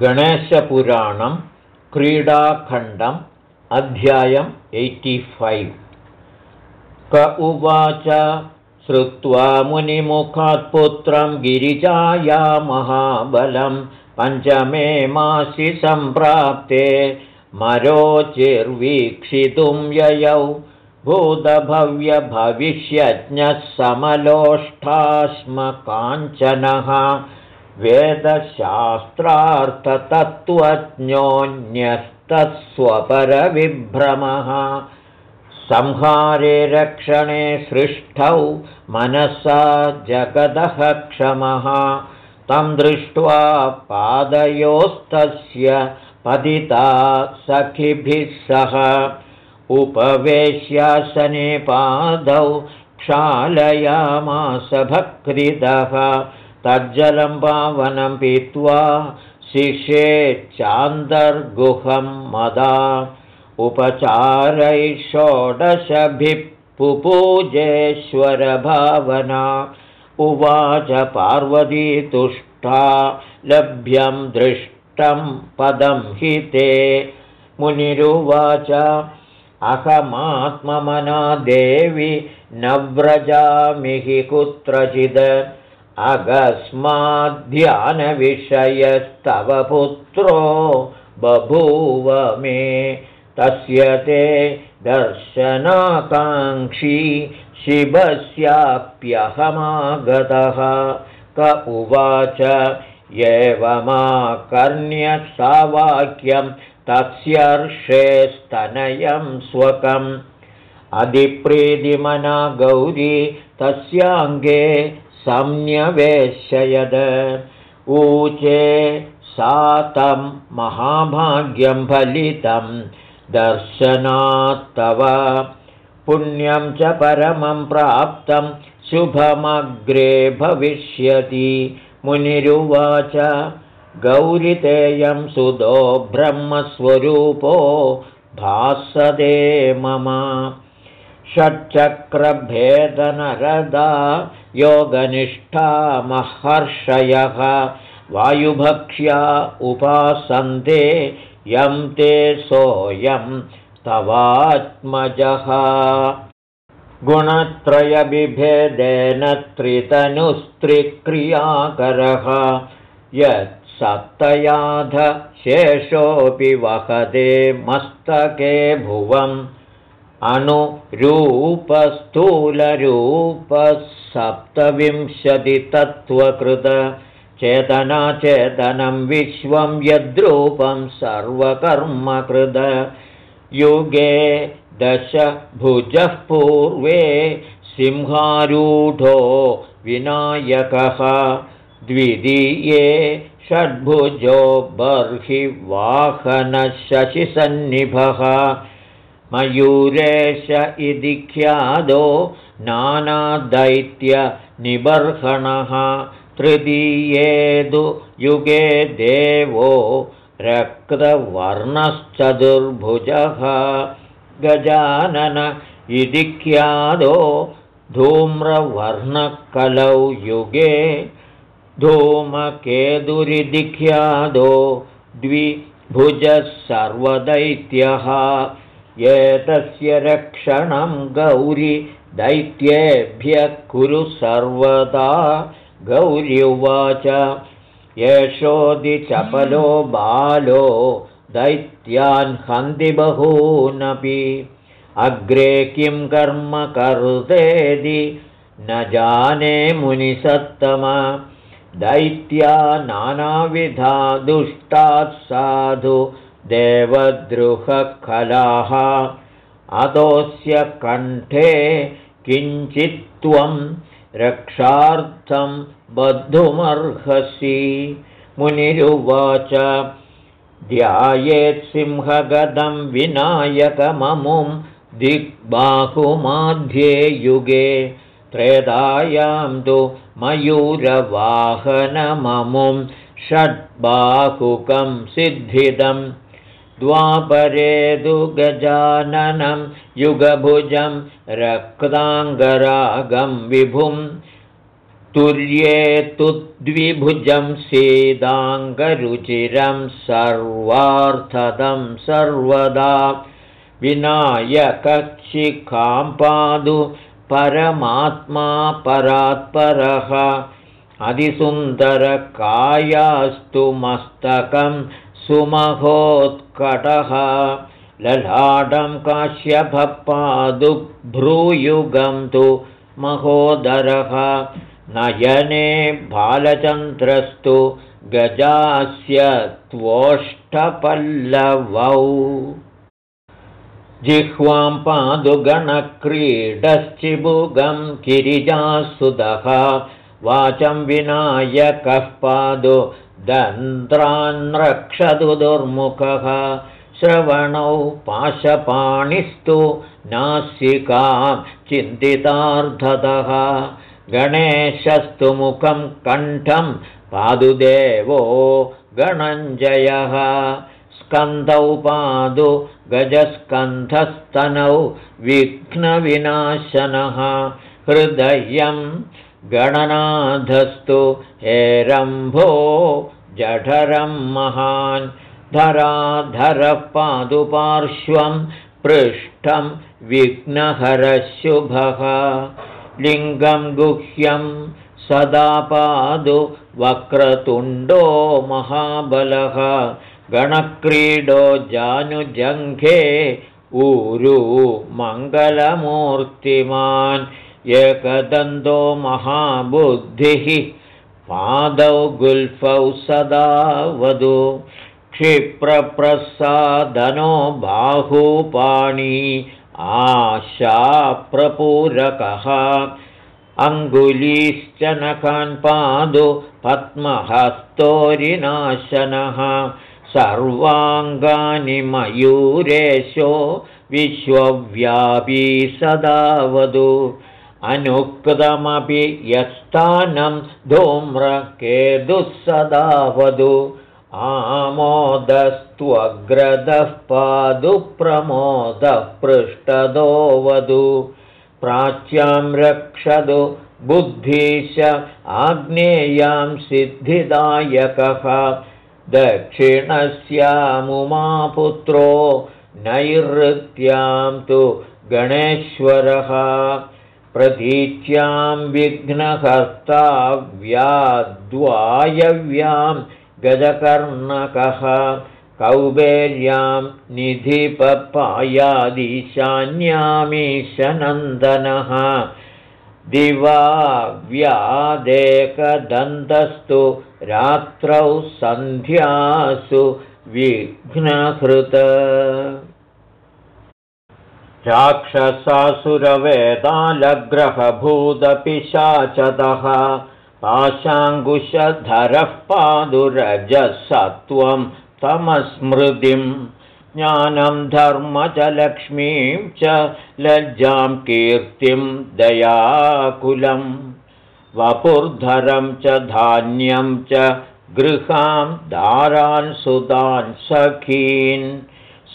गणेशपुराणं क्रीडाखण्डम् अध्यायम् एय्टिफैव् क उवाच श्रुत्वा मुनिमुखात् पुत्रं गिरिजाया महाबलं पञ्चमे मासि सम्प्राप्ते मरोचिर्वीक्षितुं ययौ। भूतभव्यभविष्यज्ञः समलोष्ठास्म काञ्चनः वेदशास्त्रार्थतत्त्वज्ञोऽन्यस्तत्स्वपरविभ्रमः। संहारे रक्षणे सृष्टौ मनसा जगदः क्षमः। तं दृष्ट्वा पादयोस्तस्य पतिता सखिभिः सह उपवेश्यासने पादौ क्षालयामासभक्तिदः तज्जलं पावनं पीत्वा शिषे चान्दर्गुहं मदा उपचारैः षोडशभिः पुपूजेश्वरभावना। उवाच पार्वतीतुष्टा लभ्यं दृष्टं पदं हि ते। मुनिरुवाच अहमात्ममना देवि न व्रजामि हि कुत्रचिद् अकस्माद्ध्यानविषयस्तव पुत्रो बभूव मे तस्य ते दर्शनाकाङ्क्षी शिवस्याप्यहमागतः। क उवाच एवमाकर्ण्यसावाक्यं तस्यर्षे स्तनयं स्वकम्। अधिप्रीतिमना गौरी तस्याङ्गे संन्यवेशयद ऊचे सा तं महाभाग्यं फलितं दर्शनात्तव पुण्यं च परमं प्राप्तं शुभमग्रे भविष्यति। मुनिरुवाच गौरितेयं सुदो ब्रह्मस्वरूपो भासदे मम षट्चक्रभेदनरदा योगनिष्ठा महर्षयः वायुभक्ष्या उपासन्ते यं ते सोऽयं तवात्मजः। गुणत्रयबिभेदेन त्रितनुस्त्रिक्रियाकरः। शेषोऽपि वहते मस्तके भुवम् अणुरूपस्थूलरूपः सप्तविंशतितत्त्वकृत चेतनाचेतनं विश्वं यद्रूपं सर्वकर्मकृद युगे दशभुजः पूर्वे सिंहारूढो विनायकः। द्वितीये षड्भुजो बर्हि वाहनशशिसन्निभः मयूरेश इति ख्यादो नानादैत्यनिबर्हणः तृतीयेदु युगे देवो रक्तवर्णश्चतुर्भुजः गजानन इति ख्यादो धूम्रवर्णकलौ युगे धूमकेतुरिति ख्यादो द्विभुजः सर्वदैत्यः एतस्य रक्षणं गौरि दैत्येभ्यः कुरु सर्वदा। गौर्युवाच एषोऽधिचपलो बालो दैत्यान् हन्ति बहूनपि। अग्रे किं कर्म करुतेदि न जाने मुनिसत्तम। दैत्या नानाविधा दुष्टात् साधु देवद्रुहकलाः अतोऽस्य कण्ठे किञ्चित्त्वं रक्षार्थं बद्धुमर्हसि। मुनिरुवाच ध्यायेत्सिंहगदं विनायकममुं दिग्बाहुमाध्ये युगे त्रेधायां तु मयूरवाहनममुं षड्बाहुकं सिद्धिदम् द्वापरेदु गजाननं युगभुजं रक्ताङ्गरागं विभुं तुर्ये तु द्विभुजं सीदाङ्गरुचिरं सर्वार्थदं सर्वदा विनायकक्षिकां पादु परमात्मा परात्परः। अधिसुन्दरकायास्तु मस्तकं सुमहोत्कटः। ललाडं काश्यभपादुभ्रूयुगं तु महोदरः। नयने बालचन्द्रस्तु गजास्य त्वोष्ठपल्लवौ जिह्वां पादुगणक्रीडश्चिबुगं गिरिजासुदः। वाचं विनायकः पादु दन्त्रान् रक्षतु दुर्मुखः श्रवणौ पाशपाणिस्तु नासिकां चिन्तितार्धतः गणेशस्तु मुखं कण्ठं पादुदेवो गणञ्जयः। स्कन्धौ पादु गजस्कन्धस्तनौ विघ्नविनाशनः। हृदयं गणनाथस्तु हेरम्भो जठरं महान् धराधरः पादुपार्श्वं पृष्ठं विघ्नहरशुभः। लिङ्गं गुह्यं सदा पादु वक्रतुण्डो महाबलः। गणक्रीडो जानुजङ्घे ऊरु मङ्गलमूर्तिमान् एकदन्तो महाबुद्धिः पादौ गुल्फौ सदा वधु। क्षिप्रप्रसादनो बाहुपाणी आशाप्रपूरकः। अङ्गुलीश्च नखान् पादु पद्महस्तोरिनाशनः। सर्वाङ्गानि मयूरेशो विश्वव्यापी सदा वधु अनुक्तमपि यत्स्थानं धूम्रकेतुः सदा वधु आमोदस्त्वग्रदः पादुप्रमोदः पृष्ठदो वधु प्राच्यां रक्षतु बुद्धीश आग्नेयां सिद्धिदायकः दक्षिणस्यामुमापुत्रो नैऋत्यां तु गणेश्वरः प्रतीच्यां विघ्नहर्ताव्याद्वायव्यां गजकर्णकः कौबेर्यां निधिपपायादिशान्यामीशनन्दनः दिवा व्यादेकदन्तस्तु रात्रौ सन्ध्यासु विघ्नहृत राक्षसासुरवेदालग्रहभूतपिशाचतः पाशाङ्कुशधरः पादुरजसत्वं तमस्मृतिं ज्ञानं धर्म च लक्ष्मीं च लज्जां कीर्तिं दयाकुलं वपुर्धरं च धान्यं च गृहां दारान् सुतान् सखीन्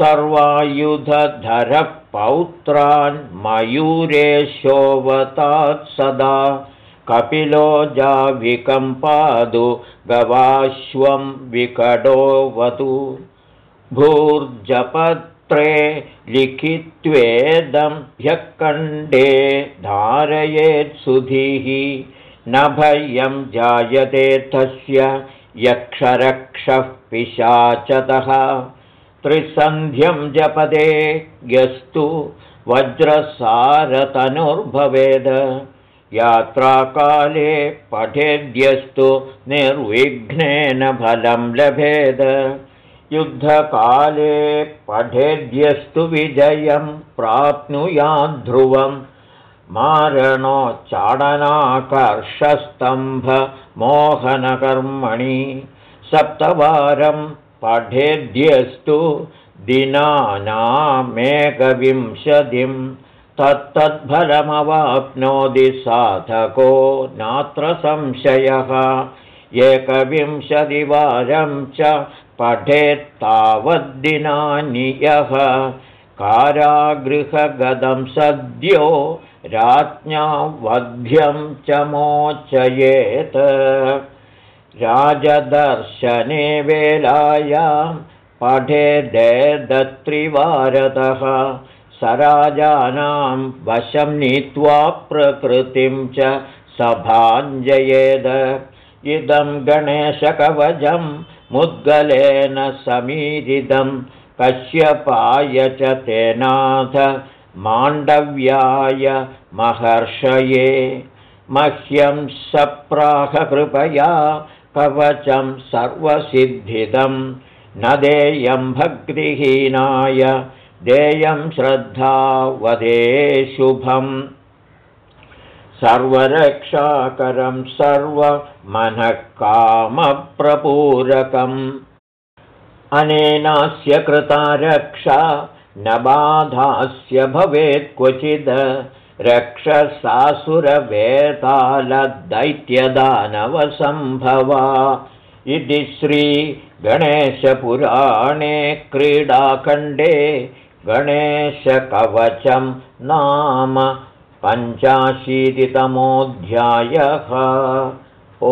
सर्वायुधधरः पौत्रान् मयूरेशोऽवतात् सदा। कपिलो जाविकम्पादु गवाश्वं विकटोऽवतु भूर्जपत्रे लिखित्वेदं ह्यकण्डे धारयेत्सुधिः न भयं जायते तस्य यक्षरक्षः पिशाचतः त्रिसन्ध्यं जपदे यस्तु वज्रसारतनुर्भवेद। यात्राकाले पठेद्यस्तु निर्विघ्नेन फलं लभेद। युद्धकाले पठेद्यस्तु विजयं प्राप्नुयाद्ध्रुवं मारणोच्चाडनाकर्षस्तम्भमोहनकर्मणि सप्तवारं पठेद्यस्तु दिनानामेकविंशतिं। तत्तद्फलमवाप्नोति साधको नात्र संशयः। एकविंशतिवारं च पठेत्तावद्दिनानि यः। कारागृहगदं सद्यो राज्ञा वध्यं च मोचयेत् राजदर्शने वेलायां पठेदेदत्रिवारतः स राजानां वशं नीत्वा प्रकृतिं च सभाञ्जयेद। इदं गणेशकवचं मुद्गलेन समीरितं कश्यपाय च तेनाथ माण्डव्याय महर्षये। मह्यं सप्राहकृपया कवचं सर्वसिद्धिदं न देयं भक्तिहीनाय देयं श्रद्धावदे शुभम्। सर्वरक्षाकरं सर्वमनःकामप्रपूरकम्। अनेनास्य कृता रक्षा न बाधास्य भवेत् क्वचिद् रक्षसासुरवेतालदैत्यदानवसम्भवा इति श्रीगणेशपुराणे क्रीडाखण्डे गणेशकवचं नाम पञ्चाशीतितमोऽध्यायः। ओ